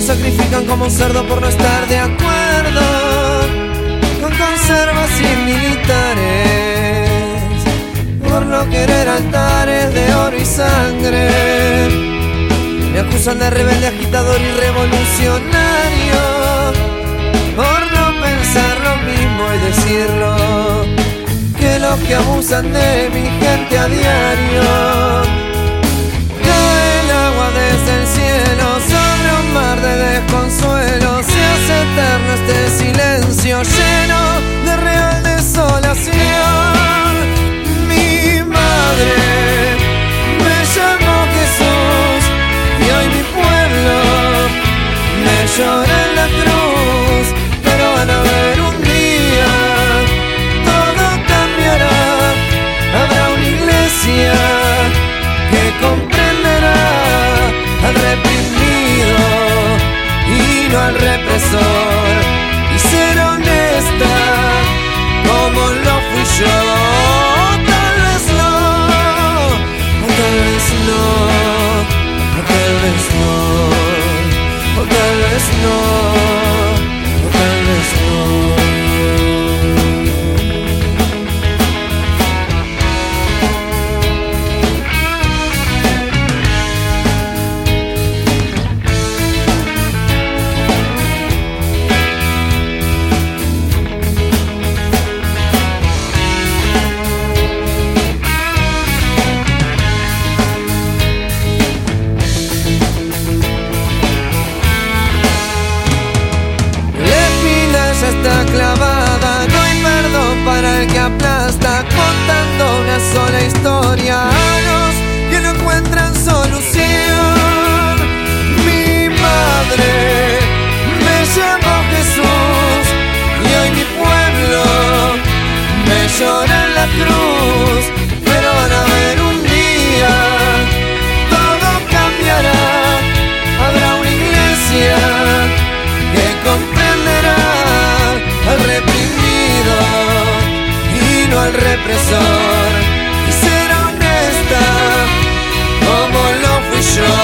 sacrifican como cerdo por no estar de acuerdo con conservas y militares, por no querer altares de oro y sangre. Me acusan de rebelde, agitador y revolucionario, por no pensar lo mismo y decirlo, que los que abusan de mi gente a diario, me no está contando una sola historia. opresor y ser honesta como lo fui yo.